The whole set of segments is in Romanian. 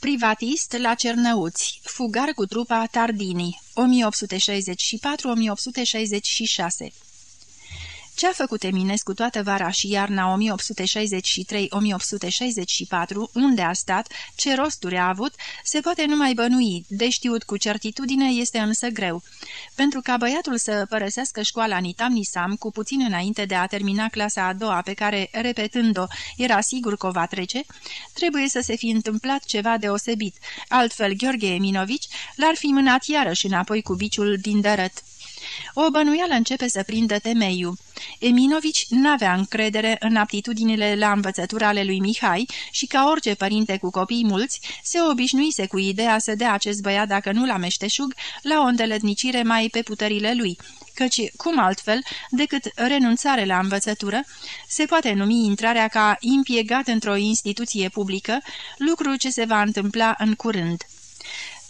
Privatist la Cernăuți, fugar cu trupa Tardini, 1864-1866 ce-a făcut Eminescu toată vara și iarna 1863-1864, unde a stat, ce rosturi a avut, se poate numai bănui, de știut cu certitudine este însă greu. Pentru ca băiatul să părăsească școala Nitam Nisam, cu puțin înainte de a termina clasa a doua, pe care, repetând-o, era sigur că o va trece, trebuie să se fi întâmplat ceva deosebit, altfel Gheorghe Eminovici l-ar fi mânat iarăși înapoi cu biciul din dărăt. O bănuială începe să prindă temeiul. Eminovici n-avea încredere în aptitudinile la învățătura ale lui Mihai și ca orice părinte cu copii mulți, se obișnuise cu ideea să dea acest băiat, dacă nu la meșteșug, la o îndeletnicire mai pe puterile lui, căci, cum altfel, decât renunțare la învățătură, se poate numi intrarea ca impiegat într-o instituție publică, lucru ce se va întâmpla în curând.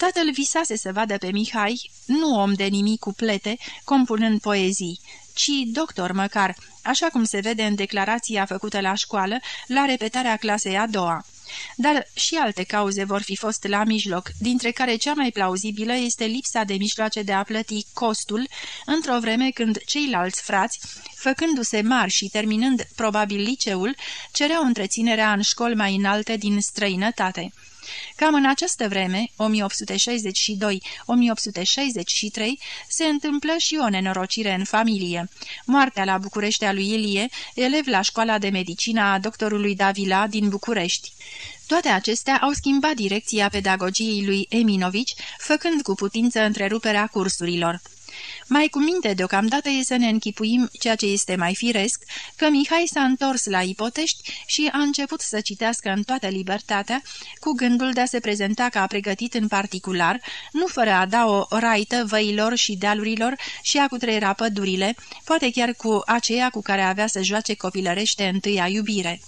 Tatăl visase să vadă pe Mihai, nu om de nimic cu plete, compunând poezii, ci doctor măcar, așa cum se vede în declarația făcută la școală, la repetarea clasei a doua. Dar și alte cauze vor fi fost la mijloc, dintre care cea mai plauzibilă este lipsa de mijloace de a plăti costul, într-o vreme când ceilalți frați, făcându-se mari și terminând probabil liceul, cereau întreținerea în școli mai înalte din străinătate. Cam în această vreme, 1862-1863, se întâmplă și o nenorocire în familie. Moartea la București a lui Ilie, elev la școala de medicină a doctorului Davila din București. Toate acestea au schimbat direcția pedagogiei lui Eminovici, făcând cu putință întreruperea cursurilor. Mai cu minte deocamdată e să ne închipuim, ceea ce este mai firesc, că Mihai s-a întors la ipotești și a început să citească în toată libertatea, cu gândul de a se prezenta ca pregătit în particular, nu fără a da o raită văilor și dealurilor și a cutreiera pădurile, poate chiar cu aceea cu care avea să joace copilărește întâia iubire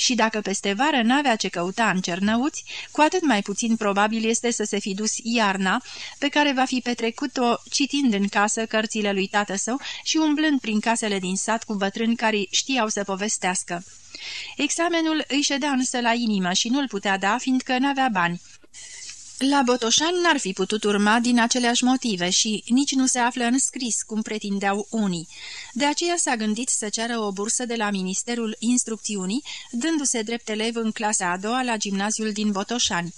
și dacă peste vară n-avea ce căuta în cernăuți, cu atât mai puțin probabil este să se fi dus iarna, pe care va fi petrecut-o citind în casă cărțile lui tată său și umblând prin casele din sat cu bătrâni care știau să povestească. Examenul îi ședea însă la inimă și nu-l putea da, fiindcă n-avea bani. La Botoșan n-ar fi putut urma din aceleași motive și nici nu se află în scris, cum pretindeau unii. De aceea s-a gândit să ceară o bursă de la Ministerul Instrucțiunii, dându-se drept elev în clasa a doua la gimnaziul din Botoșani.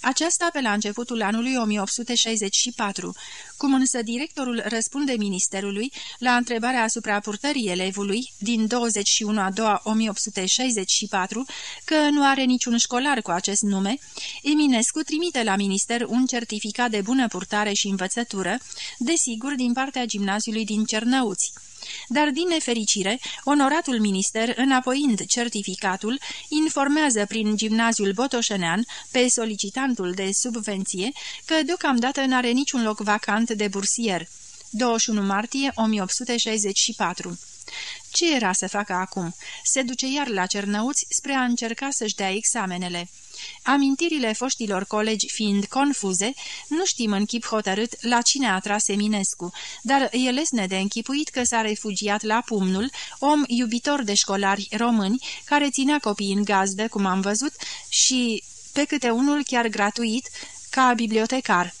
Aceasta pe la începutul anului 1864, cum însă directorul răspunde ministerului la întrebarea asupra purtării elevului din 21 a doua 1864 că nu are niciun școlar cu acest nume, Eminescu trimite la minister un certificat de bună purtare și învățătură, desigur din partea gimnaziului din Cernăuți. Dar, din nefericire, onoratul minister, înapoind certificatul, informează prin gimnaziul Botoșenean pe solicitantul de subvenție că deocamdată n-are niciun loc vacant de bursier. 21 martie 1864 Ce era să facă acum? Se duce iar la Cernăuți spre a încerca să-și dea examenele. Amintirile foștilor colegi fiind confuze, nu știm în chip hotărât la cine a tras Eminescu, dar e lesne de închipuit că s-a refugiat la Pumnul, om iubitor de școlari români, care ținea copii în gazdă, cum am văzut, și pe câte unul chiar gratuit, ca bibliotecar.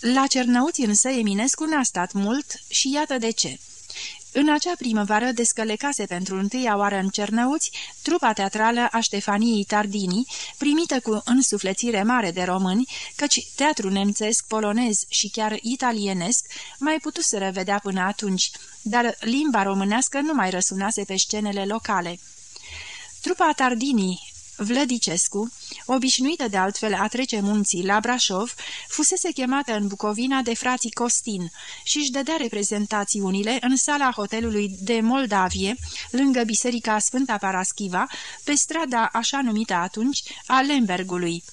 La Cernăuți însă Eminescu n-a stat mult și iată de ce. În acea primăvară descălecase pentru întâia oară în Cernăuți trupa teatrală a Ștefaniei Tardini, primită cu însuflețire mare de români, căci teatru nemțesc, polonez și chiar italienesc mai putuseră vedea până atunci, dar limba românească nu mai răsunase pe scenele locale. Trupa Tardini, Vlădicescu, obișnuită de altfel a trece munții la Brașov, fusese chemată în Bucovina de frații Costin și își dădea reprezentațiunile în sala hotelului de Moldavie, lângă biserica Sfânta Paraschiva, pe strada așa numită atunci a Lembergului.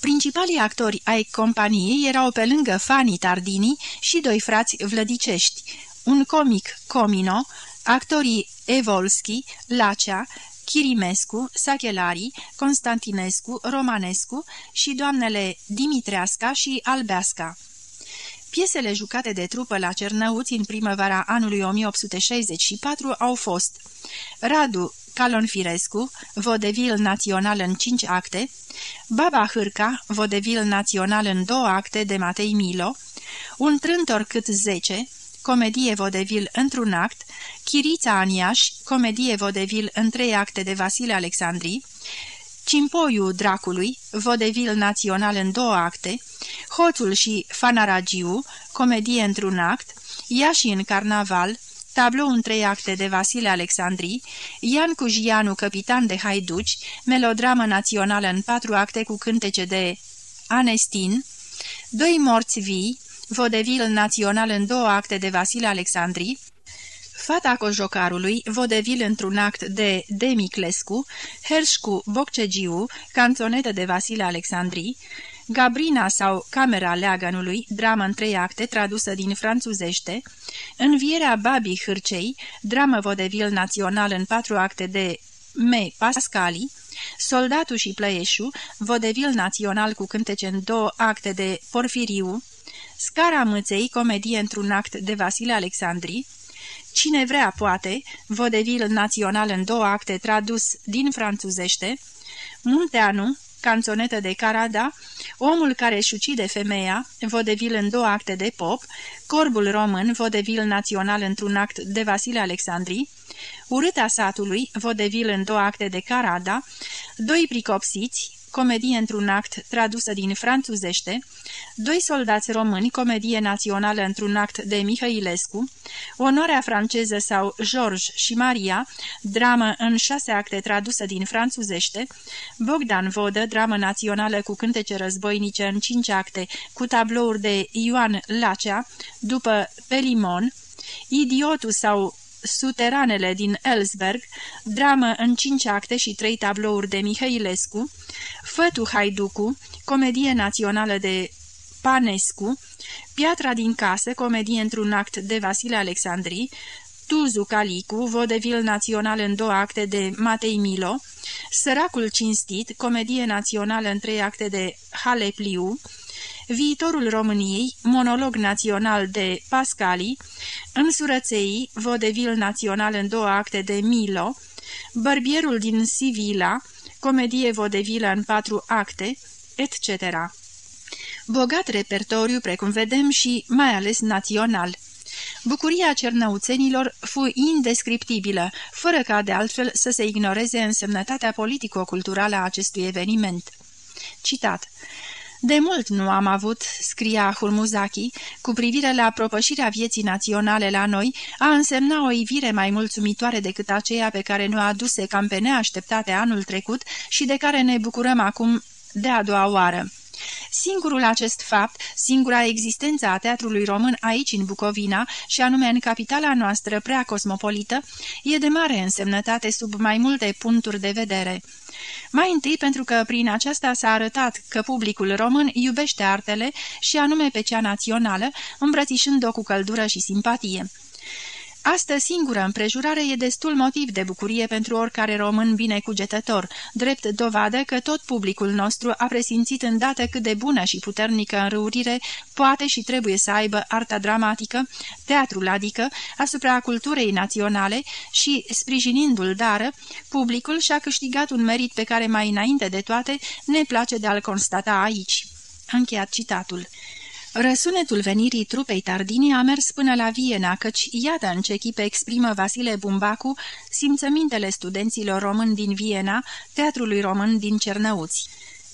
Principalii actori ai companiei erau pe lângă Fani Tardini și doi frați vlădicești, un comic Comino, actorii Evolski, Lacea, Chirimescu, Sachelari, Constantinescu, Romanescu și doamnele Dimitreasca și Albeasca. Piesele jucate de trupă la Cernăuți în primăvara anului 1864 au fost Radu Calonfirescu, vodevil național în cinci acte, Baba Hârca, vodevil național în două acte de Matei Milo, Un trântor cât zece, comedie vodevil într-un act, Chirița Aniaș, comedie vodevil în trei acte de Vasile Alexandri, Cimpoiu Dracului, vodevil național în două acte, Hoțul și Fanaragiu, comedie într-un act, Iași în carnaval, tablou în trei acte de Vasile Alexandri, Ian Cujianu, capitan de haiduci, melodramă națională în patru acte cu cântece de Anestin, Doi morți vii, vodevil național în două acte de Vasile Alexandri, Fata cojocarului, vodevil într-un act de Demiclescu, Herșcu Boccegiu, canțonetă de Vasile Alexandri, Gabrina sau Camera Leagănului, dramă în trei acte tradusă din franțuzește, Învierea Babii Hârcei, dramă vodevil național în patru acte de Me Pascali, Soldatul și Plăieșu, vodevil național cu cântece în două acte de Porfiriu, Scara Mâței, comedie într-un act de Vasile Alexandri, Cine vrea poate, vodevil național în două acte tradus din franțuzește, Munteanu, canțonetă de Carada, Omul care își ucide femeia, vodevil în două acte de pop, Corbul român, vodevil național într-un act de Vasile Alexandri, Urâta satului, vodevil în două acte de Carada, Doi pricopsiți, comedie într-un act tradusă din franțuzește, Doi soldați români, comedie națională într-un act de Mihailescu, Onoarea franceză sau George și Maria, dramă în șase acte tradusă din franțuzește, Bogdan Vodă, dramă națională cu cântece războinice în cinci acte, cu tablouri de Ioan Lacea, după Pelimon, Idiotul sau Suteranele din Ellsberg, dramă în cinci acte și trei tablouri de Mihailescu, Fătu Haiducu, comedie națională de Panescu, Piatra din casă, comedie într-un act de Vasile Alexandri, Tuzu Calicu, vodevil național în două acte de Matei Milo, Săracul cinstit, comedie națională în trei acte de Halepliu, Viitorul României, monolog național de Pascali, Însurăței, vodevil național în două acte de Milo, Bărbierul din Sivila, comedie vodevilă în patru acte, etc. Bogat repertoriu, precum vedem, și mai ales național. Bucuria cernăuțenilor fu indescriptibilă, fără ca de altfel să se ignoreze însemnătatea politico-culturală a acestui eveniment. Citat de mult nu am avut, scria Hurmuzaki, cu privire la propășirea vieții naționale la noi, a însemna o ivire mai mulțumitoare decât aceea pe care ne-o aduse cam pe neașteptate anul trecut și de care ne bucurăm acum de a doua oară. Singurul acest fapt, singura existență a teatrului român aici în Bucovina și anume în capitala noastră prea cosmopolită, e de mare însemnătate sub mai multe puncturi de vedere. Mai întâi pentru că prin aceasta s-a arătat că publicul român iubește artele și anume pe cea națională, îmbrățișând-o cu căldură și simpatie. Astă singură împrejurare e destul motiv de bucurie pentru oricare român binecugetător, drept dovadă că tot publicul nostru a presimțit îndată cât de bună și puternică înrăurire poate și trebuie să aibă arta dramatică, teatrul adică, asupra culturii naționale și, sprijinindu-l dară, publicul și-a câștigat un merit pe care mai înainte de toate ne place de a-l constata aici. Încheiat citatul. Răsunetul venirii trupei Tardini a mers până la Viena, căci iată în ce chip exprimă Vasile Bumbacu simțămintele studenților români din Viena, teatrului român din Cernăuți.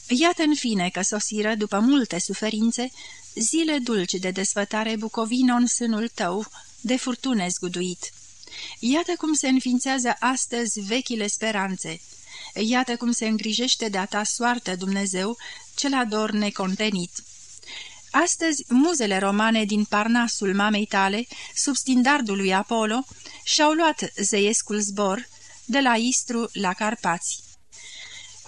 Iată în fine că sosiră, după multe suferințe, zile dulci de desfătare bucovino în sânul tău, de furtune zguduit. Iată cum se înființează astăzi vechile speranțe. Iată cum se îngrijește de-a ta soartă Dumnezeu, cel ador necontenit. Astăzi, muzele romane din Parnasul mamei tale, sub stindardul lui Apollo, și-au luat zeiescul zbor de la Istru la Carpați.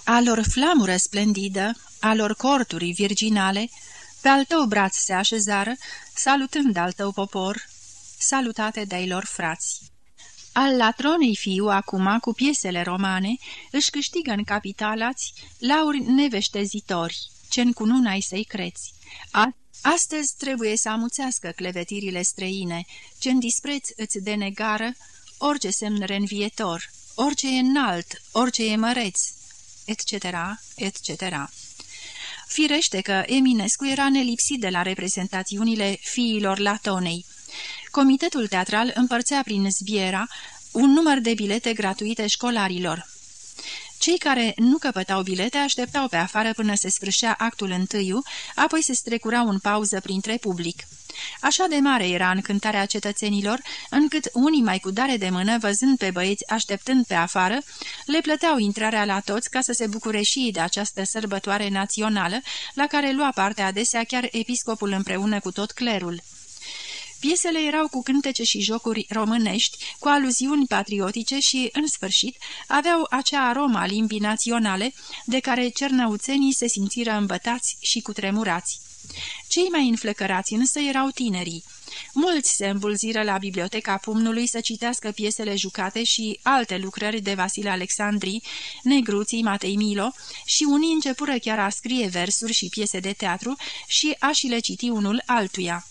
A lor flamură splendidă, a lor corturi virginale, pe al tău braț se așezară, salutând al tău popor, salutate de-ai lor frați. Al latronei fiu, acum, cu piesele romane, își câștigă în capitalați lauri neveștezitori, ce în cununa-i să-i creți. A Astăzi trebuie să amuțească clevetirile străine, ce în dispreț îți denegară orice semn renvietor, orice e înalt, orice e măreț, etc., etc. Firește că Eminescu era nelipsit de la reprezentațiunile fiilor Latonei. Comitetul teatral împărțea prin zbiera un număr de bilete gratuite școlarilor. Cei care nu căpătau bilete așteptau pe afară până se sfârșea actul întâiu, apoi se strecurau în pauză printre public. Așa de mare era încântarea cetățenilor, încât unii mai cu dare de mână, văzând pe băieți așteptând pe afară, le plăteau intrarea la toți ca să se bucure și de această sărbătoare națională, la care lua parte adesea chiar episcopul împreună cu tot clerul. Piesele erau cu cântece și jocuri românești, cu aluziuni patriotice și, în sfârșit, aveau acea aroma limbii naționale de care cernăuțenii se simțiră îmbătați și cutremurați. Cei mai înflăcărați însă erau tinerii. Mulți se îmbulziră la biblioteca pumnului să citească piesele jucate și alte lucrări de Vasile Alexandri, Negruții, Matei Milo și unii începură chiar a scrie versuri și piese de teatru și a și le citi unul altuia.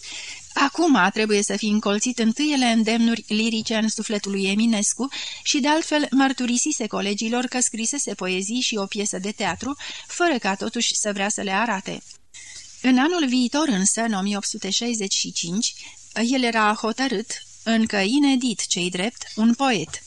Acum trebuie să fi încolțit întâiele îndemnuri lirice în sufletul lui Eminescu și de altfel mărturisise colegilor că scrisese poezii și o piesă de teatru, fără ca totuși să vrea să le arate. În anul viitor însă, în 1865, el era hotărât, încă inedit cei drept, un poet.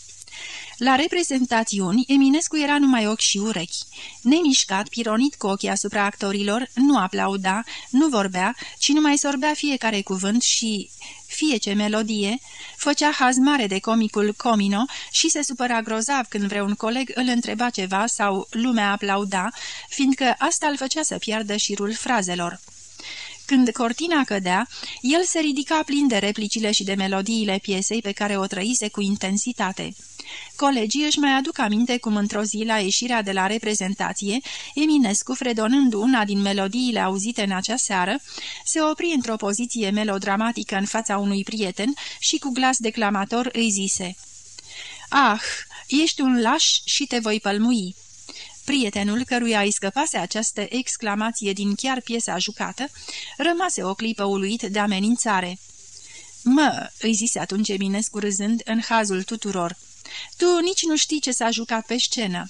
La reprezentațiuni, Eminescu era numai ochi și urechi. Nemișcat, pironit cu ochii asupra actorilor, nu aplauda, nu vorbea, ci numai sorbea fiecare cuvânt și fie ce melodie, făcea haz mare de comicul Comino și se supăra grozav când vreun coleg îl întreba ceva sau lumea aplauda, fiindcă asta îl făcea să piardă șirul frazelor. Când cortina cădea, el se ridica plin de replicile și de melodiile piesei pe care o trăise cu intensitate. Colegii își mai aduc aminte cum într-o zi la ieșirea de la reprezentație, Eminescu, fredonând una din melodiile auzite în acea seară, se opri într-o poziție melodramatică în fața unui prieten și cu glas declamator îi zise Ah, ești un laș și te voi pălmui." Prietenul căruia îi scăpase această exclamație din chiar piesa jucată, rămase o clipă uluit de amenințare. Mă," îi zise atunci Eminescu râzând în hazul tuturor, tu nici nu știi ce s-a jucat pe scenă."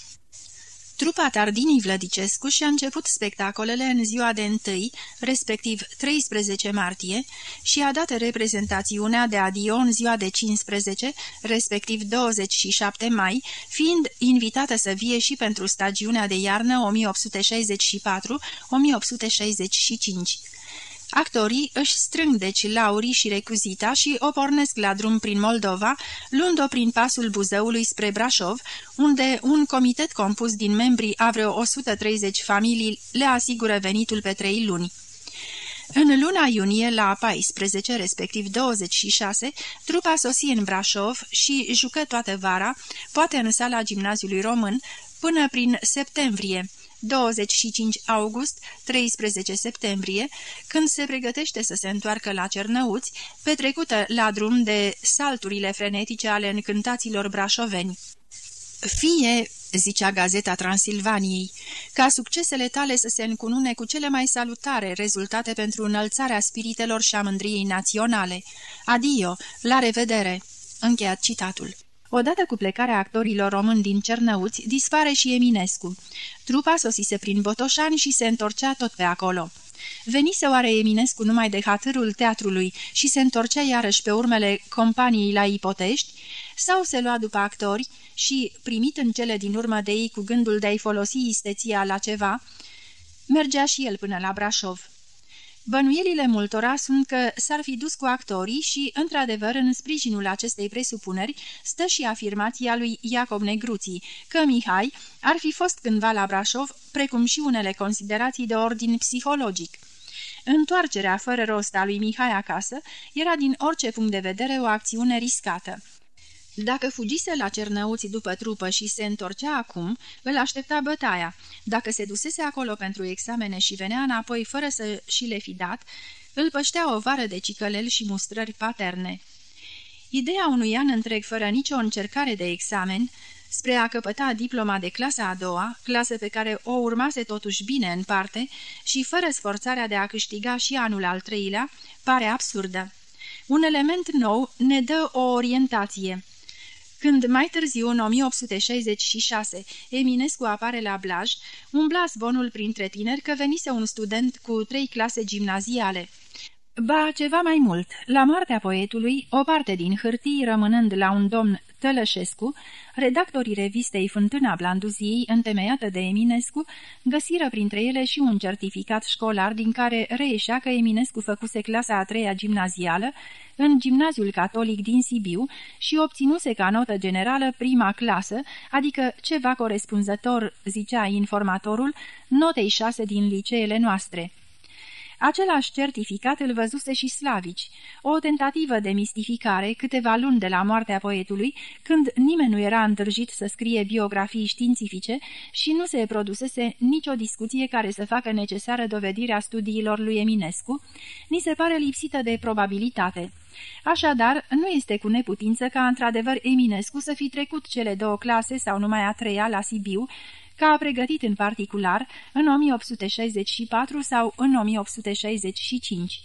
Trupa Tardinii Vlădicescu și-a început spectacolele în ziua de 1, respectiv 13 martie, și a dat reprezentațiunea de adio în ziua de 15, respectiv 27 mai, fiind invitată să vie și pentru stagiunea de iarnă 1864-1865. Actorii își strâng deci laurii și recuzita și o pornesc la drum prin Moldova, luând-o prin pasul Buzăului spre Brașov, unde un comitet compus din membrii a vreo 130 familii le asigură venitul pe trei luni. În luna iunie, la 14, respectiv 26, trupa sosi în Brașov și jucă toată vara, poate în sala gimnaziului român, până prin septembrie, 25 august, 13 septembrie, când se pregătește să se întoarcă la Cernăuți, petrecută la drum de salturile frenetice ale încântaților brașoveni. Fie, zicea Gazeta Transilvaniei, ca succesele tale să se încunune cu cele mai salutare rezultate pentru înălțarea spiritelor și a mândriei naționale. Adio, la revedere! Încheiat citatul. Odată cu plecarea actorilor români din Cernăuți, dispare și Eminescu. Trupa sosise prin Botoșani și se întorcea tot pe acolo. Venise oare Eminescu numai de hatârul teatrului și se întorcea iarăși pe urmele companiei la Ipotești, sau se lua după actori și, primit în cele din urmă de ei cu gândul de a-i folosi isteția la ceva, mergea și el până la Brașov. Bănuielile multora sunt că s-ar fi dus cu actorii și, într-adevăr, în sprijinul acestei presupuneri stă și afirmația lui Iacob Negruții, că Mihai ar fi fost cândva la Brașov, precum și unele considerații de ordin psihologic. Întoarcerea fără rost a lui Mihai acasă era din orice punct de vedere o acțiune riscată. Dacă fugise la Cernăuți după trupă și se întorcea acum, îl aștepta bătaia. Dacă se dusese acolo pentru examene și venea înapoi fără să și le fi dat, îl păștea o vară de cicălel și mustrări paterne. Ideea unui an întreg fără nicio încercare de examen, spre a căpăta diploma de clasa a doua, clasă pe care o urmase totuși bine în parte, și fără sforțarea de a câștiga și anul al treilea, pare absurdă. Un element nou ne dă o orientație – Când mai târziu, în 1866, Eminescu apare la Blaj, umbla zvonul printre tineri că venise un student cu trei clase gimnaziale. Ba, ceva mai mult, la moartea poetului, o parte din hârtii rămânând la un domn Tălășescu, redactorii revistei Fântâna Blanduziei, întemeiată de Eminescu, găsiră printre ele și un certificat școlar din care reieșea că Eminescu făcuse clasa a treia gimnazială în gimnaziul catolic din Sibiu și obținuse ca notă generală prima clasă, adică ceva corespunzător, zicea informatorul, notei șase din liceele noastre. Același certificat îl văzuse și Slavici, o tentativă de mistificare câteva luni de la moartea poetului, când nimeni nu era îndrăjit să scrie biografii științifice și nu se produsese nicio discuție care să facă necesară dovedirea studiilor lui Eminescu, ni se pare lipsită de probabilitate. Așadar, nu este cu neputință ca într-adevăr Eminescu să fi trecut cele două clase sau numai a treia la Sibiu, ca a pregătit în particular în 1864 sau în 1865.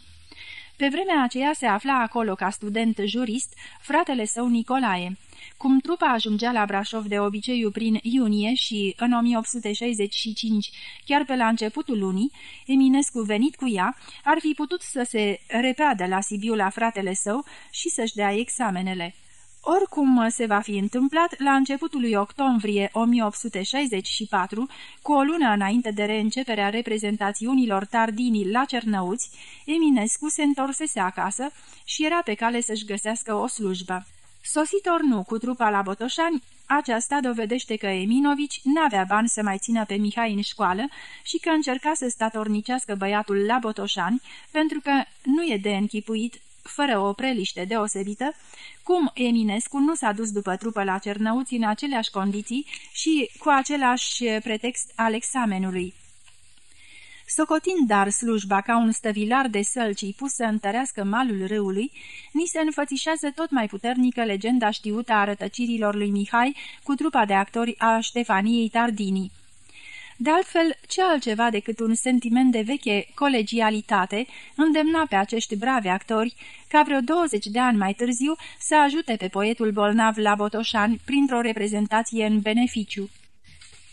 Pe vremea aceea se afla acolo ca student jurist fratele său Nicolae. Cum trupa ajungea la Brașov de obiceiu prin iunie și în 1865, chiar pe la începutul lunii, Eminescu venit cu ea, ar fi putut să se repeadă la Sibiu la fratele său și să-și dea examenele. Oricum se va fi întâmplat, la începutul lui octombrie 1864, cu o lună înainte de reînceperea reprezentațiunilor Tardini la Cernăuți, Eminescu se întorsese acasă și era pe cale să-și găsească o slujbă. Sositor nu cu trupa la Botoșani, aceasta dovedește că Eminovici n-avea bani să mai țină pe Mihai în școală și că încerca să statornicească băiatul la Botoșani, pentru că nu e de închipuit fără o preliște deosebită, cum Eminescu nu s-a dus după trupă la Cernăuți în aceleași condiții și cu același pretext al examenului. Socotind dar slujba ca un stăvilar de sălcii pus să întărească malul râului, ni se înfățișează tot mai puternică legenda știută a rătăcirilor lui Mihai cu trupa de actori a Ștefaniei Tardini. De altfel, ce altceva decât un sentiment de veche colegialitate îndemna pe acești bravi actori ca vreo 20 de ani mai târziu să ajute pe poetul bolnav la Botoșani printr-o reprezentație în beneficiu.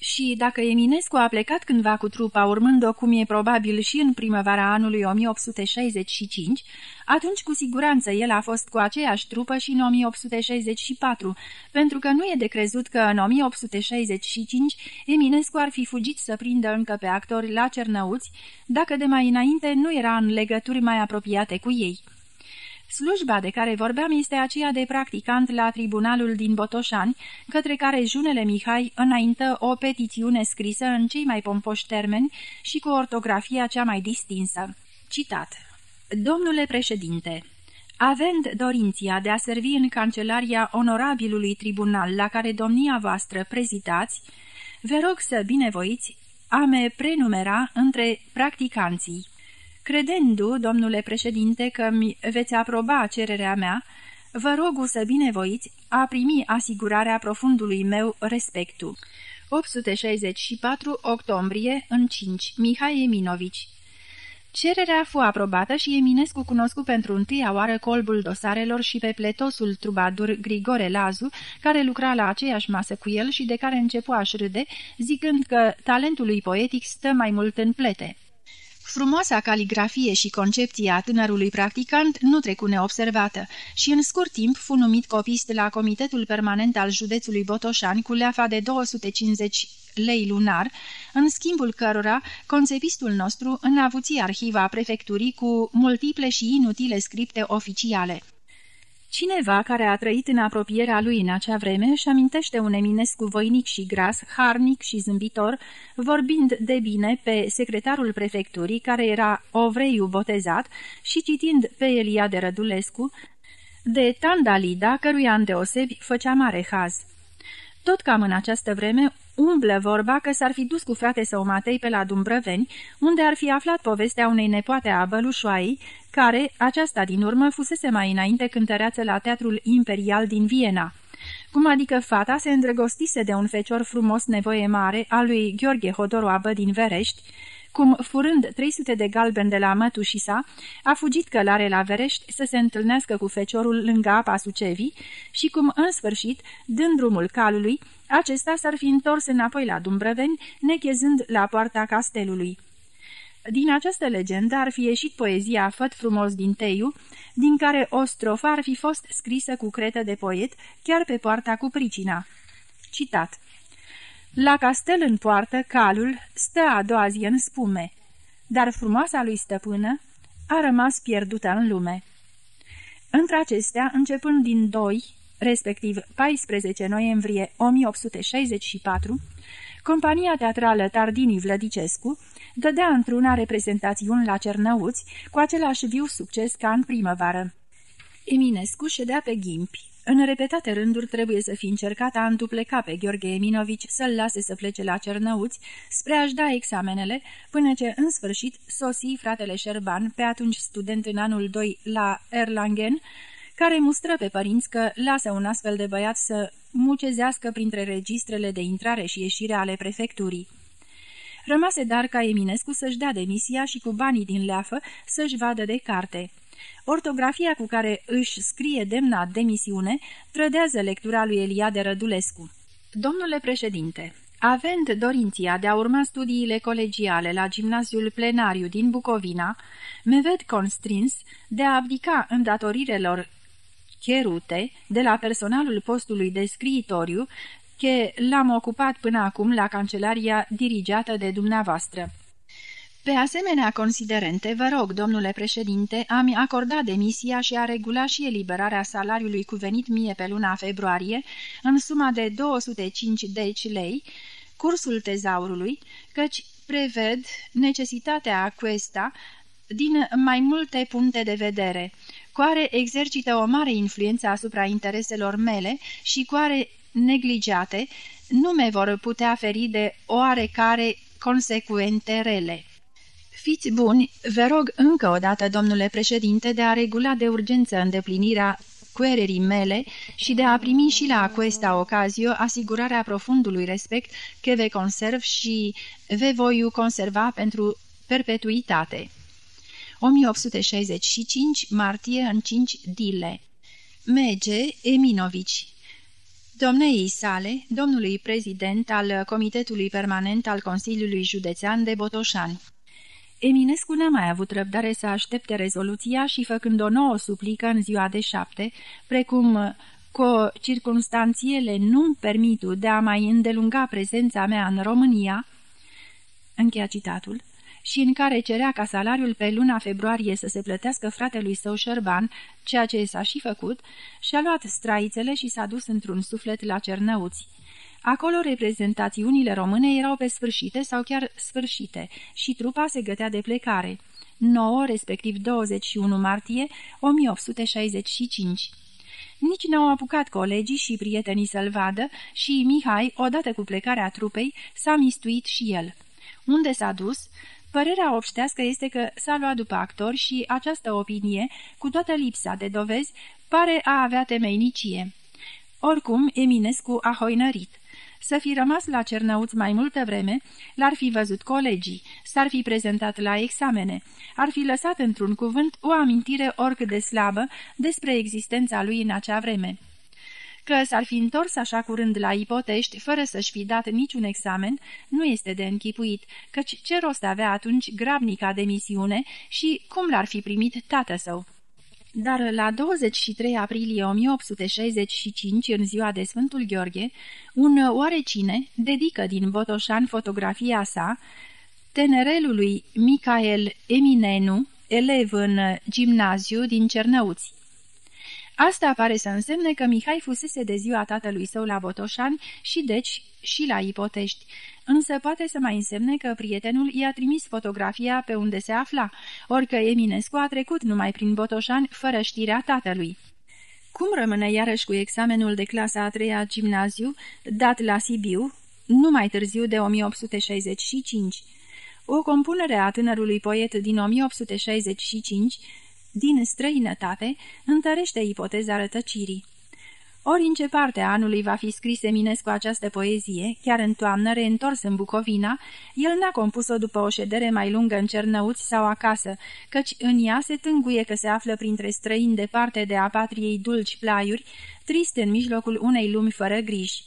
Și dacă Eminescu a plecat cândva cu trupa, urmând-o cum e probabil și în primăvara anului 1865, atunci cu siguranță el a fost cu aceeași trupă și în 1864, pentru că nu e de crezut că în 1865 Eminescu ar fi fugit să prindă încă pe actori la Cernăuți, dacă de mai înainte nu era în legături mai apropiate cu ei. Slujba de care vorbeam este aceea de practicant la tribunalul din Botoșani, către care Junele Mihai înaintă o petițiune scrisă în cei mai pompoși termeni și cu ortografia cea mai distinsă. Citat Domnule președinte, Având dorinția de a servi în cancelaria onorabilului tribunal la care domnia voastră prezidați, vă rog să binevoiți a me prenumera între practicanții. Credendu, domnule președinte, că mi veți aproba cererea mea, vă rog să binevoiți a primi asigurarea profundului meu respectu. 864 octombrie, în 5, Mihai Eminovici Cererea fu aprobată și Eminescu cunoscu pentru întâia oară colbul dosarelor și pe pletosul trubadur Grigore Lazu, care lucra la aceeași masă cu el și de care începu a șrâde, zicând că talentul lui poetic stă mai mult în plete. Frumoasa caligrafie și concepția tânărului practicant nu trecu neobservată și în scurt timp fu numit copist la Comitetul Permanent al Județului Botoșani cu leafa de 250 lei lunar, în schimbul cărora concepistul nostru înavuție arhiva prefecturii cu multiple și inutile scripte oficiale. Cineva care a trăit în apropierea lui în acea vreme își amintește un Eminescu voinic și gras, harnic și zâmbitor, vorbind de bine pe secretarul prefecturii, care era ovreiu botezat, și citind pe Elia de Rădulescu, de Tandalida, căruia îndeosebi făcea mare haz. Tot cam în această vreme, umblă vorba că s-ar fi dus cu frate său Matei pe la Dumbrăveni, unde ar fi aflat povestea unei nepoate a Bălușoaiei, care, aceasta din urmă, fusese mai înainte cântăreață la Teatrul Imperial din Viena. Cum adică fata se îndrăgostise de un fecior frumos nevoie mare al lui Gheorghe Hodoroabă din Verești, cum, furând 300 de galben de la mătușii sa, a fugit călare la Verești să se întâlnească cu feciorul lângă apa Sucevii și cum, în sfârșit, dând drumul calului, acesta s-ar fi întors înapoi la Dumbrăveni, nechezând la poarta castelului. Din această legendă ar fi ieșit poezia Făt frumos din Teiu, din care o strofă ar fi fost scrisă cu cretă de poet, chiar pe poarta cu pricina. Citat La castel în poartă, calul stă a doua zi în spume, dar frumoasa lui stăpână a rămas pierdută în lume. Între acestea, începând din 2, respectiv 14 noiembrie 1864, compania teatrală Tardini Vlădicescu dădea într-una reprezentațiuni la Cernăuți cu același viu succes ca în primăvară. Eminescu ședea pe ghimpi. În repetate rânduri trebuie să fi încercat a îndupleca pe Gheorghe Eminovici să-l lase să plece la Cernăuți spre a-și da examenele, până ce, în sfârșit, sosi fratele Șerban, pe atunci student în anul 2 la Erlangen, care mustră pe părinți că lasă un astfel de băiat să mucezească printre registrele de intrare și ieșire ale prefecturii. Rămase dar ca Eminescu să-și dea demisia și cu banii din leafă să-și vadă de carte. Ortografia cu care își scrie demna demisiune trădează lectura lui Eliade Rădulescu. Domnule președinte, având dorinția de a urma studiile colegiale la gimnaziul plenariu din Bucovina, me ved constrins de a abdica îndatoririlor cherute de la personalul postului de scriitoriu că l-am ocupat până acum la cancelaria dirigeată de dumneavoastră. Pe asemenea considerente, vă rog, domnule președinte, a-mi acorda demisia și a regula și eliberarea salariului cuvenit mie pe luna februarie, în suma de 205 deci lei, cursul tezaurului, căci preved necesitatea aquesta din mai multe puncte de vedere, care exercită o mare influență asupra intereselor mele și care negligiate nu me vor putea feri de oarecare consecuente rele. Fiți buni, vă rog încă o dată, domnule președinte, de a regula de urgență îndeplinirea cuererii mele și de a primi și la aquesta ocazio asigurarea profundului respect că ve conserv și ve voi conserva pentru perpetuitate. 1865, martie în 5 dile Mege Eminovici domneii sale, domnului prezident al Comitetului Permanent al Consiliului Județean de Botoșani. Eminescu n-a mai avut răbdare să aștepte rezoluția și făcând o nouă suplică în ziua de șapte, precum cu circunstanțiele nu-mi permitu de a mai îndelunga prezența mea în România, încheia citatul, și în care cerea ca salariul pe luna februarie să se plătească fratelui său Șerban, ceea ce s-a și făcut, și-a luat straițele și s-a dus într-un suflet la Cernăuți. Acolo reprezentațiunile române erau pe sfârșite sau chiar sfârșite și trupa se gătea de plecare. 9, respectiv 21 martie 1865. Nici n-au apucat colegii și prietenii să-l vadă și Mihai, odată cu plecarea trupei, s-a mistuit și el. Unde s-a dus? Părerea obștească este că s-a luat după actor și această opinie, cu toată lipsa de dovezi, pare a avea temeinicie. Oricum, Eminescu a hoinărit. Să fi rămas la Cernăuț mai multă vreme, l-ar fi văzut colegii, s-ar fi prezentat la examene, ar fi lăsat într-un cuvânt o amintire oricât de slabă despre existența lui în acea vreme. Că s-ar fi întors așa curând la ipotești, fără să-și fi dat niciun examen, nu este de închipuit, căci ce rost avea atunci grabnica de misiune și cum l-ar fi primit tată său. Dar la 23 aprilie 1865, în ziua de Sfântul Gheorghe, un oarecine dedică din Botoșan fotografia sa, tenerelului Michael Eminenu, elev în gimnaziu din Cernăuți. Asta pare să însemne că Mihai fusese de ziua tatălui său la Botoșani și deci și la Ipotești, însă poate să mai însemne că prietenul i-a trimis fotografia pe unde se afla, orică Eminescu a trecut numai prin Botoșani fără știrea tatălui. Cum rămâne iarăși cu examenul de clasa a treia gimnaziu, dat la Sibiu, nu mai târziu de 1865? O compunere a tânărului poet din 1865 din străinătate întărește ipoteza rătăcirii. Ori în ce parte a anului va fi scris Eminescu această poezie, chiar în toamnă, reîntors în Bucovina, el n-a compus-o după o ședere mai lungă în Cernăuți sau acasă, căci în ea se tânguie că se află printre străini departe de apatriei dulci plaiuri, trist în mijlocul unei lumi fără griji.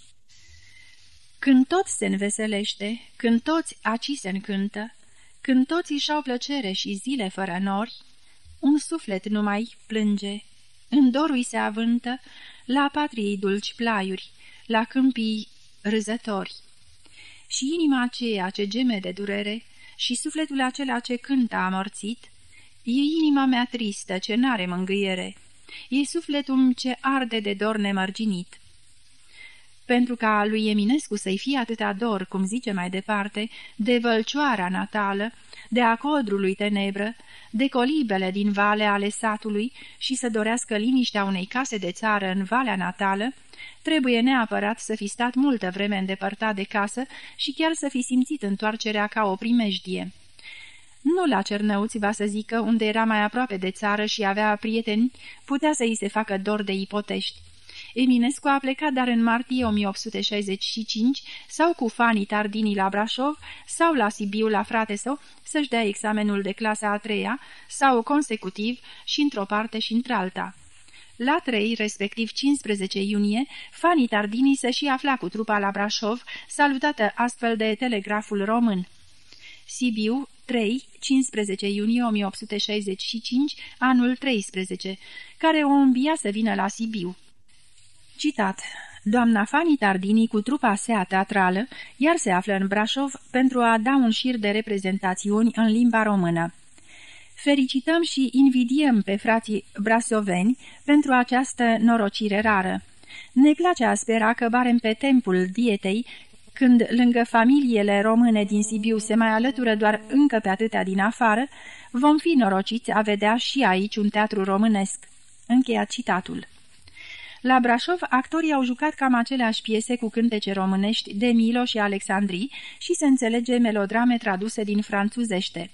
Când tot se înveselește, când toți aci se încântă, când toți își au plăcere și zile fără nori, un suflet numai plânge, în dorul se avântă, la patriei dulci plaiuri, la câmpii râzători. Și inima aceea ce geme de durere și sufletul acela ce cântă amorțit, e inima mea tristă ce n-are mângâiere, e sufletul ce arde de dor nemărginit. Pentru ca lui Eminescu să-i fie atâta dor, cum zice mai departe, de vălcioara natală, de acodrul lui tenebră, de colibele din valea ale satului și să dorească liniștea unei case de țară în valea natală, trebuie neapărat să fi stat multă vreme îndepărtat de casă și chiar să fi simțit întoarcerea ca o primejdie. Nu la Cernăuți va să zică, unde era mai aproape de țară și avea prieteni, putea să îi se facă dor de ipotești. Eminescu a plecat dar în martie 1865 sau cu fanii Tardini la Brașov sau la Sibiu la frate său să-și dea examenul de clasa a treia sau consecutiv și într-o parte și într-alta. La 3, respectiv 15 iunie, fanii Tardini se și afla cu trupa la Brașov, salutată astfel de telegraful român. Sibiu, 3, 15 iunie 1865, anul 13, care o îmbia să vină la Sibiu. Citat Doamna Fani Tardini cu trupa sea teatrală iar se află în Brașov pentru a da un șir de reprezentațiuni în limba română. Felicităm și invidiem pe frații brasoveni pentru această norocire rară. Ne place a spera că barem pe tempul dietei, când lângă familiile române din Sibiu se mai alătură doar încă pe atâtea din afară, vom fi norociți a vedea și aici un teatru românesc. Încheiat citatul. La Brașov, actorii au jucat cam aceleași piese cu cântece românești de Milo și Alexandrii și se înțelege melodrame traduse din franțuzește.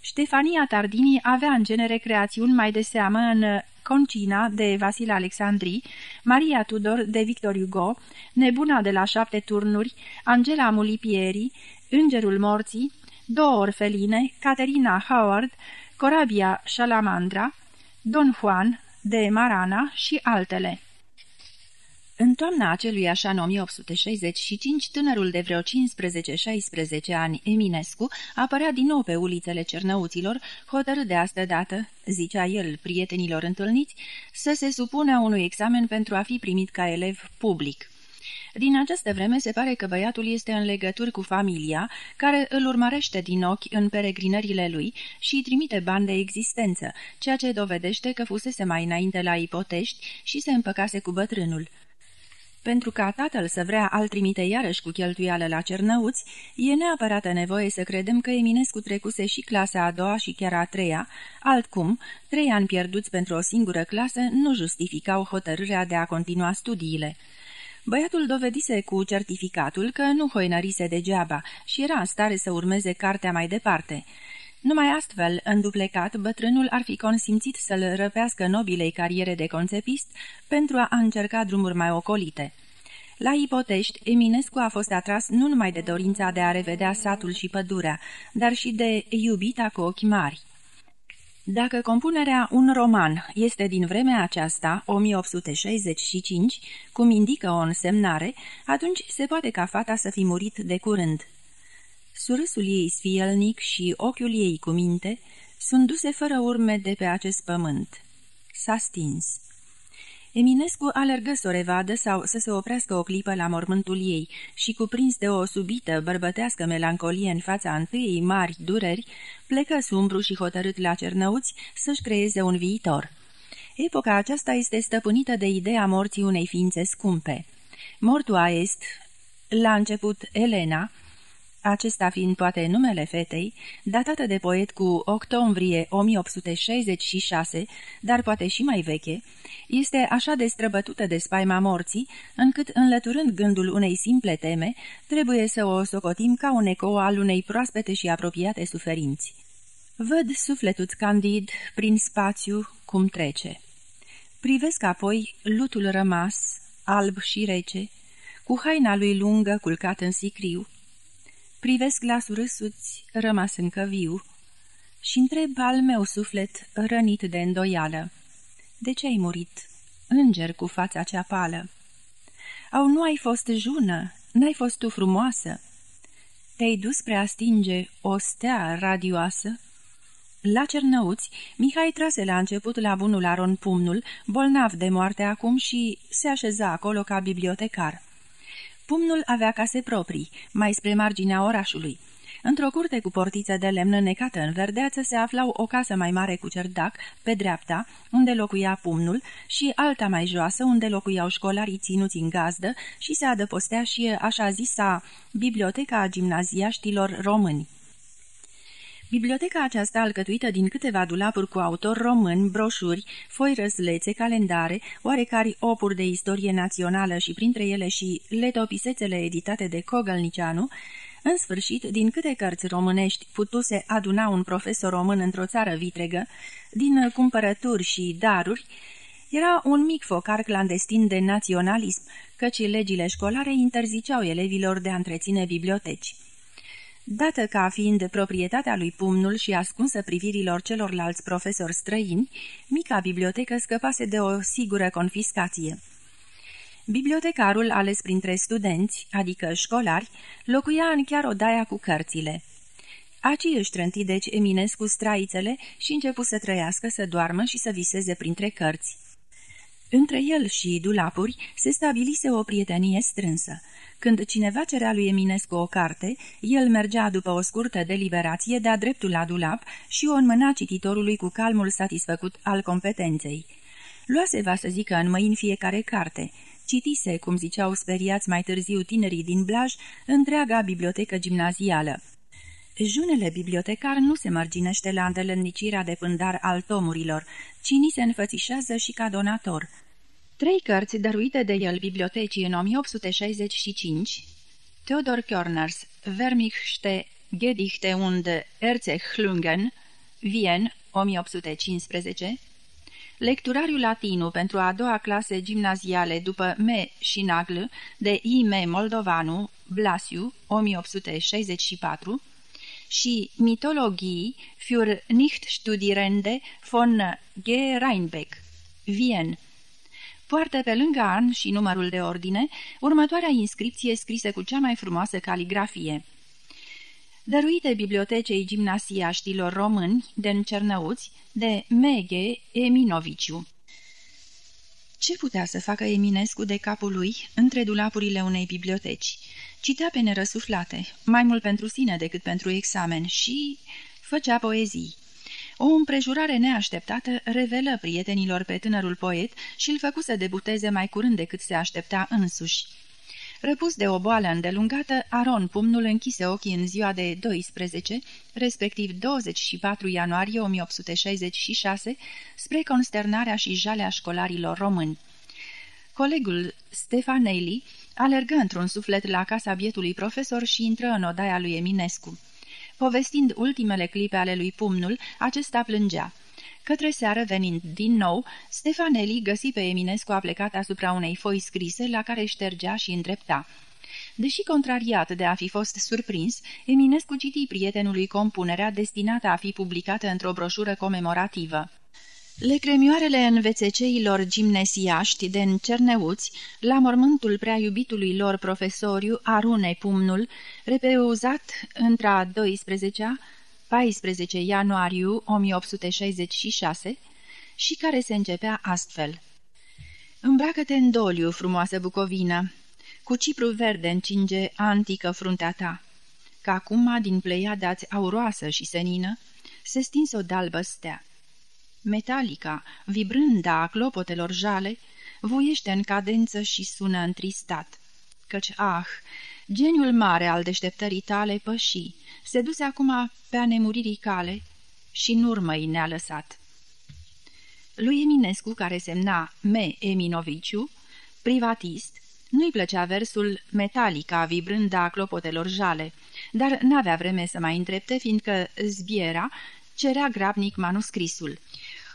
Ștefania Tardini avea în genere creațiuni mai de seamă în Concina de Vasile Alexandrii, Maria Tudor de Victor Hugo, Nebuna de la șapte turnuri, Angela Mulipieri, Îngerul morții, două orfeline, Caterina Howard, Corabia Shalamandra, Don Juan de Marana și altele. În toamna acelui așa în 1865, tânărul de vreo 15-16 ani, Eminescu, apărea din nou pe ulițele Cernăuților, hotărât de astă dată, zicea el prietenilor întâlniți, să se supună unui examen pentru a fi primit ca elev public. Din această vreme se pare că băiatul este în legături cu familia, care îl urmărește din ochi în peregrinările lui și îi trimite bani de existență, ceea ce dovedește că fusese mai înainte la ipotești și se împăcase cu bătrânul. Pentru ca tatăl să vrea al trimite iarăși cu cheltuială la Cernăuți, e neapărată nevoie să credem că Eminescu trecuse și clasa a doua și chiar a treia, altcum, trei ani pierduți pentru o singură clasă nu justificau hotărârea de a continua studiile. Băiatul dovedise cu certificatul că nu hoinărise degeaba și era în stare să urmeze cartea mai departe. Numai astfel, înduplecat, bătrânul ar fi consimțit să-l răpească nobilei cariere de conțepist pentru a încerca drumuri mai ocolite. La Ipotești, Eminescu a fost atras nu numai de dorința de a revedea satul și pădurea, dar și de iubita cu ochi mari. Dacă compunerea un roman este din vremea aceasta, 1865, cum indică o însemnare, atunci se poate ca fata să fi murit de curând. Surâsul ei sfielnic și ochiul ei cu minte sunt duse fără urme de pe acest pământ. S-a stins. Eminescu alergă să o revadă sau să se oprească o clipă la mormântul ei și, cuprins de o subită, bărbătească melancolie în fața întâiei mari dureri, plecă sumbru și hotărât la cernăuți să-și creeze un viitor. Epoca aceasta este stăpânită de ideea morții unei ființe scumpe. Mortua est, la început Elena, acesta fiind poate numele fetei, datată de poet cu octombrie 1866, dar poate și mai veche, este așa de străbătută de spaima morții, încât, înlăturând gândul unei simple teme, trebuie să o socotim ca un ecou al unei proaspete și apropiate suferinți. Văd sufletul candid prin spațiu cum trece. Privesc apoi lutul rămas, alb și rece, cu haina lui lungă culcat în sicriu. Privesc glasul râsuți, rămas încă viu, și întreb al meu suflet rănit de îndoială. De ce ai murit, înger cu fața cea pală? Au nu ai fost jună, n-ai fost tu frumoasă? Te-ai dus spre a stinge o stea radioasă? La Cernăuți, Mihai trase la început la bunul Aron pumnul, bolnav de moarte acum și se așeza acolo ca bibliotecar. Pumnul avea case proprii, mai spre marginea orașului. Într-o curte cu portiță de lemn necată în verdeață se aflau o casă mai mare cu cerdac, pe dreapta, unde locuia pumnul, și alta mai joasă, unde locuiau școlarii ținuți în gazdă și se adăpostea și așa zisa biblioteca gimnaziaștilor români. Biblioteca aceasta, alcătuită din câteva dulapuri cu autor român, broșuri, foi răslețe, calendare, oarecare opuri de istorie națională și printre ele și letopisețele editate de Cogălnicianu, în sfârșit, din câte cărți românești putuse aduna un profesor român într-o țară vitregă, din cumpărături și daruri, era un mic focar clandestin de naționalism, căci legile școlare interziceau elevilor de a întreține biblioteci. Dată ca fiind proprietatea lui Pumnul și ascunsă privirilor celorlalți profesori străini, mica bibliotecă scăpase de o sigură confiscație. Bibliotecarul, ales printre studenți, adică școlari, locuia în chiar o daia cu cărțile. Aci își trânti deci Eminescu straițele și începu să trăiască, să doarmă și să viseze printre cărți. Între el și dulapuri se stabilise o prietenie strânsă. Când cineva cerea lui Eminescu o carte, el mergea după o scurtă deliberație de-a dreptul la dulap și o înmâna cititorului cu calmul satisfăcut al competenței. Luase, va să zică, în mâini fiecare carte. Citise, cum ziceau speriați mai târziu tinerii din Blaj, întreaga bibliotecă gimnazială. Junele bibliotecar nu se mărginește la îndelănicirea de pândar al tomurilor, ci ni se înfățișează și ca donator. Trei cărți dăruite de el bibliotecii în 1865, Theodor Körners, Vermichte Gedichte und Erzechlungen, Wien, 1815, Lecturariul latinu pentru a doua clase gimnaziale după Me și Nagl de I.M. Moldovanu, Blasiu, 1864, și Mitologii für Nichtstudierende von G. Reinbeck, Wien. Poartă pe lângă an și numărul de ordine următoarea inscripție scrisă cu cea mai frumoasă caligrafie. Dăruite bibliotecei gimnasiaștilor români de Cernăuți de Meghe Eminoviciu. Ce putea să facă Eminescu de capul lui între dulapurile unei biblioteci? Citea pe nerăsuflate, mai mult pentru sine decât pentru examen și făcea poezii. O împrejurare neașteptată revelă prietenilor pe tânărul poet și îl făcu să debuteze mai curând decât se aștepta însuși. Răpus de o boală îndelungată, Aron pumnul închise ochii în ziua de 12, respectiv 24 ianuarie 1866, spre consternarea și jalea școlarilor români. Colegul Stefanelli alergă într-un suflet la casa bietului profesor și intră în odaia lui Eminescu. Povestind ultimele clipe ale lui Pumnul, acesta plângea. Către seară, venind din nou, Stefanelli găsi pe Eminescu aplecat asupra unei foi scrise la care ștergea și îndrepta. Deși contrariat de a fi fost surprins, Eminescu citi prietenului compunerea destinată a fi publicată într-o broșură comemorativă. Lecremioarele învețeceilor gimnesiaști de Cerneuți, la mormântul prea iubitului lor profesoriu, arune pumnul, repeuzat între 12 14 ianuariu 1866 și care se începea astfel. Îmbracă-te în doliu, frumoasă Bucovină, cu cipru verde încinge antică fruntea ta, că acum din pleiadați auroasă și senină se stins o dalbă stea. Metalica, vibrând a clopotelor jale, voiește în cadență și sună întristat. Căci, ah, geniul mare al deșteptării tale păși, se duse acum pe a nemuririi cale și în urmă i ne-a lăsat. Lui Eminescu, care semna Me Eminoviciu, privatist, nu-i plăcea versul metalica vibrând a clopotelor jale, dar n-avea vreme să mai întrepte, fiindcă zbiera cerea grabnic manuscrisul.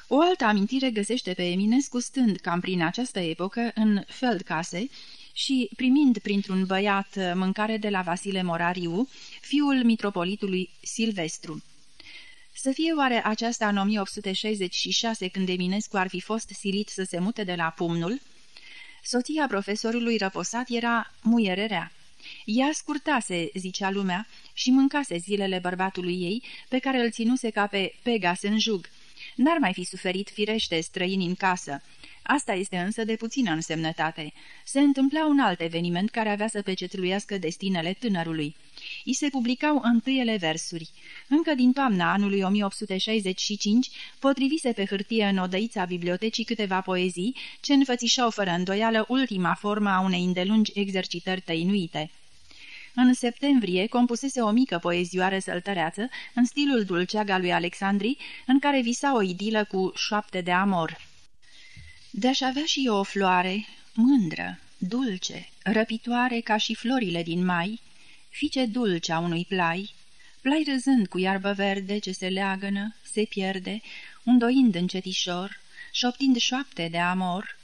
O altă amintire găsește pe Eminescu stând cam prin această epocă în Feldcase și primind printr-un băiat mâncare de la Vasile Morariu, fiul mitropolitului Silvestru. Să fie oare aceasta în 1866, când Eminescu ar fi fost silit să se mute de la pumnul? Soția profesorului răposat era muiererea. Ea scurtase, zicea lumea, și mâncase zilele bărbatului ei, pe care îl ținuse ca pe Pegas în jug. N-ar mai fi suferit firește străini în casă. Asta este însă de puțină însemnătate. Se întâmpla un alt eveniment care avea să pecetluiască destinele tânărului. I se publicau întâiele versuri. Încă din toamna anului 1865, potrivise pe hârtie în odăița bibliotecii câteva poezii, ce înfățișau fără îndoială ultima formă a unei îndelungi exercitări tăinuite. În septembrie compusese o mică poezioară săltăreață, în stilul dulceaga lui Alexandri, în care visa o idilă cu șoapte de amor. De-aș avea și eu o floare, mândră, dulce, răpitoare ca și florile din mai, fice dulce a unui plai, plai râzând cu iarbă verde ce se leagănă, se pierde, undoind încetișor, șoptind șoapte de amor.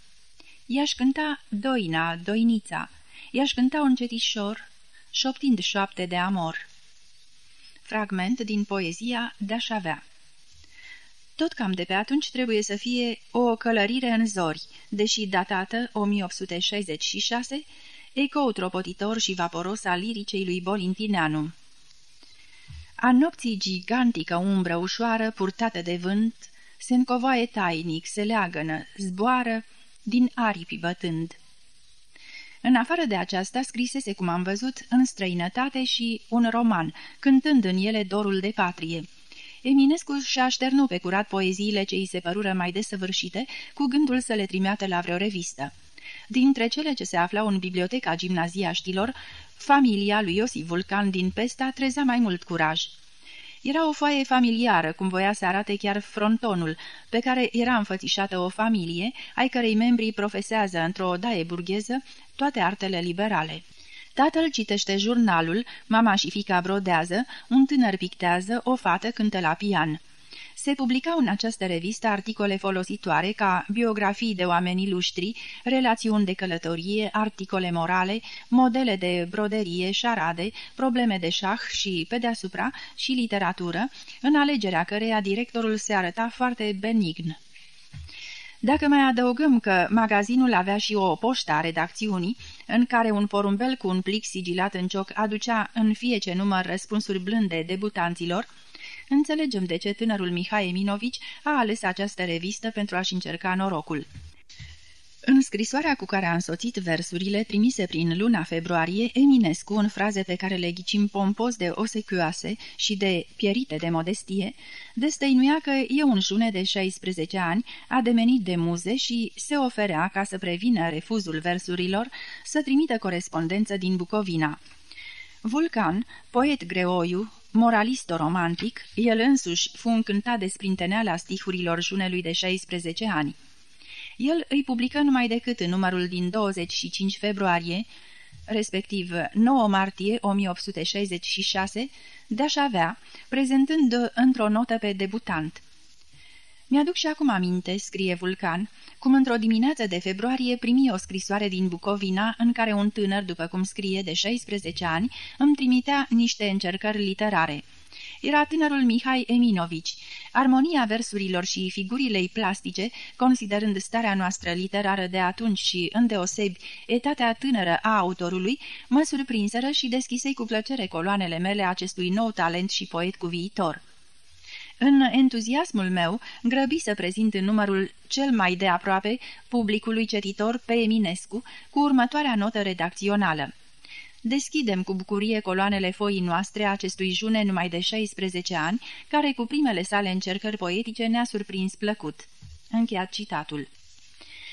I-aș cânta doina, doinița, i-aș cânta un cetișor, șoptind șoapte de amor. Fragment din poezia De-aș avea tot cam de pe atunci trebuie să fie o călărire în zori, deși datată 1866, ecou tropotitor și vaporos al liricei lui Bolintineanu. A nopții gigantică umbră ușoară, purtată de vânt, se încovoaie tainic, se leagănă, zboară, din aripi bătând. În afară de aceasta, scrisese, cum am văzut, în străinătate și un roman, cântând în ele dorul de patrie. Eminescu și-a șternut pe curat poeziile ce îi se părură mai desăvârșite, cu gândul să le trimeată la vreo revistă. Dintre cele ce se aflau în biblioteca gimnaziaștilor, familia lui Iosif Vulcan din Pesta trezea mai mult curaj. Era o foaie familiară, cum voia să arate chiar frontonul, pe care era înfățișată o familie, ai cărei membrii profesează într-o odaie burgheză toate artele liberale. Tatăl citește jurnalul, mama și fica brodează, un tânăr pictează, o fată cântă la pian. Se publicau în această revistă articole folositoare ca biografii de oameni ilustri, relațiuni de călătorie, articole morale, modele de broderie, șarade, probleme de șah și, pe deasupra, și literatură, în alegerea căreia directorul se arăta foarte benign. Dacă mai adăugăm că magazinul avea și o poștă a redacțiunii, în care un porumbel cu un plic sigilat în cioc aducea în fiece număr răspunsuri blânde debutanților, înțelegem de ce tânărul Mihai Eminovici a ales această revistă pentru a-și încerca norocul. În scrisoarea cu care a însoțit versurile trimise prin luna februarie, Eminescu, în fraze pe care le ghicim pompos de osecioase și de pierite de modestie, destăinuia că e un june de 16 ani, a demenit de muze și se oferea, ca să prevină refuzul versurilor, să trimită corespondență din Bucovina. Vulcan, poet greoiu, moralist romantic, el însuși fu încântat de sprinteneala stihurilor junelui de 16 ani. El îi publică numai decât în numărul din 25 februarie, respectiv 9 martie 1866, de-aș avea, prezentând într-o notă pe debutant. Mi-aduc și acum aminte, scrie Vulcan, cum într-o dimineață de februarie primi o scrisoare din Bucovina în care un tânăr, după cum scrie, de 16 ani, îmi trimitea niște încercări literare – era tânărul Mihai Eminovici. Armonia versurilor și figurile plastice, considerând starea noastră literară de atunci și, îndeosebi, etatea tânără a autorului, mă surprinseră și deschisei cu plăcere coloanele mele acestui nou talent și poet cu viitor. În entuziasmul meu, grăbi să prezint în numărul cel mai de aproape publicului cetitor pe Eminescu cu următoarea notă redacțională. Deschidem cu bucurie coloanele foii noastre acestui june numai de 16 ani, care cu primele sale încercări poetice ne-a surprins plăcut. Încheiat citatul.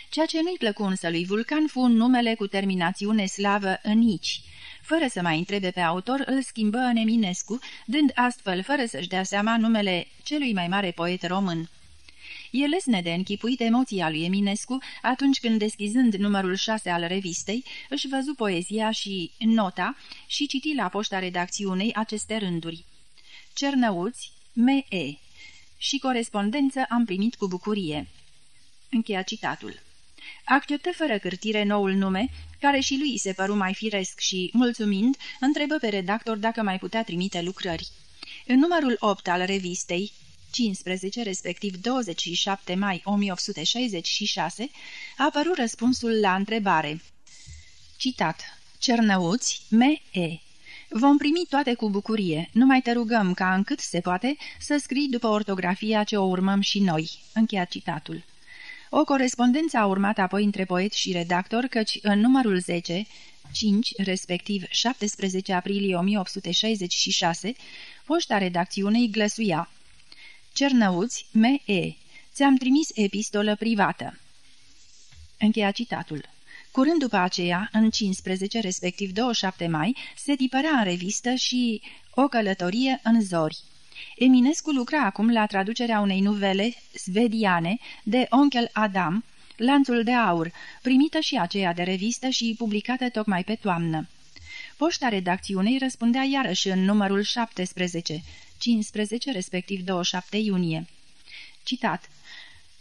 Ceea ce nu-i plăcu însă lui Vulcan fu un numele cu terminațiune slavă în nici. Fără să mai întrebe pe autor, îl schimbă în Eminescu, dând astfel, fără să-și dea seama, numele celui mai mare poet român. E lesne de închipuit emoția lui Eminescu atunci când, deschizând numărul 6 al revistei, își văzu poezia și nota și citi la poșta redacțiunei aceste rânduri. Cernăuți, M.E. și corespondență am primit cu bucurie. Încheia citatul. Acceptă fără cârtire noul nume, care și lui se păru mai firesc și, mulțumind, întrebă pe redactor dacă mai putea trimite lucrări. În numărul 8 al revistei, 15, respectiv 27 mai 1866, a apărut răspunsul la întrebare. Citat. Cernăuți, M.E. Vom primi toate cu bucurie, numai te rugăm ca încât se poate să scrii după ortografia ce o urmăm și noi. Încheia citatul. O corespondență a urmat apoi între poet și redactor, căci în numărul 10, 5, respectiv 17 aprilie 1866, poșta redacțiunei glăsuia Cernăuți, M.E. Ți-am trimis epistolă privată. Încheia citatul. Curând după aceea, în 15, respectiv 27 mai, se tipărea în revistă și O călătorie în zori. Eminescu lucra acum la traducerea unei nuvele svediane de Onkel Adam, Lanțul de aur, primită și aceea de revistă și publicată tocmai pe toamnă. Poșta redacțiunei răspundea iarăși în numărul 17, 15, respectiv 27 iunie. Citat.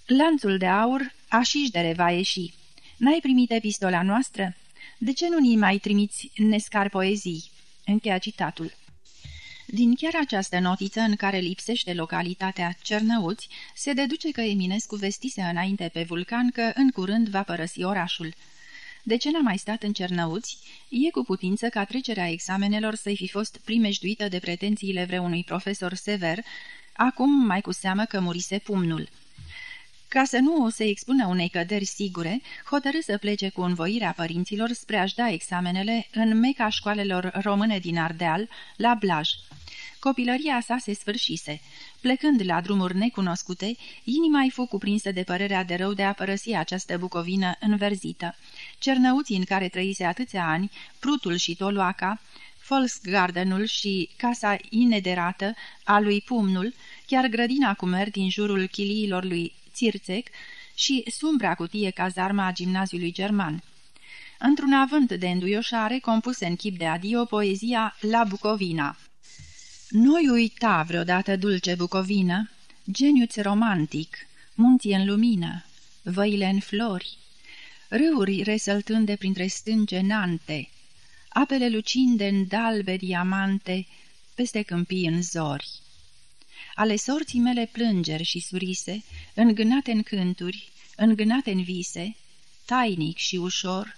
Lanțul de aur, așișdere va ieși. N-ai primit epistola noastră? De ce nu ni mai trimiți nescar poezii?" Încheia citatul. Din chiar această notiță în care lipsește localitatea Cernăuți, se deduce că Eminescu vestise înainte pe vulcan că în curând va părăsi orașul. De ce n-a mai stat în Cernăuți? E cu putință ca trecerea examenelor să-i fi fost primejduită de pretențiile vreunui profesor sever, acum mai cu seamă că murise pumnul. Ca să nu se expună unei căderi sigure, hotărâ să plece cu învoirea părinților spre a-și da examenele în meca școalelor române din Ardeal, la Blaj. Copilăria sa se sfârșise. Plecând la drumuri necunoscute, inima îi fu cuprinsă de părerea de rău de a părăsi această bucovină înverzită. Cernăuții în care trăise atâția ani, Prutul și Toluaca, Volksgardenul și casa inederată a lui Pumnul, chiar grădina cu mer din jurul chiliilor lui Țirțec și sumbra cutie cazarma a gimnaziului german. Într-un avânt de înduioșare, compuse în chip de adio poezia La Bucovina. Noi uita vreodată dulce Bucovină, geniuț romantic, munții în lumină, văile în flori, râuri resăltânde printre stânge nante, apele lucinde în dalbe diamante, peste câmpii în zori. Ale sorții mele plângeri și surise, îngânate în cânturi, îngânate în vise, tainic și ușor,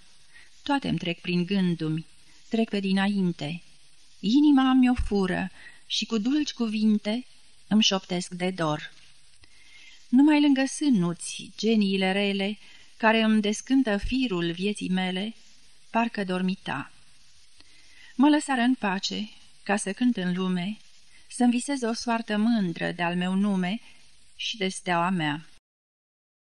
toate-mi trec prin gândumi, trec pe dinainte. Inima mi-o fură și cu dulci cuvinte îmi șoptesc de dor. Numai lângă sânuți, geniile rele, care îmi descântă firul vieții mele, parcă dormita. Mă lăsară în pace, ca să cânt în lume, să-mi visez o soartă mândră de-al meu nume și de steaua mea.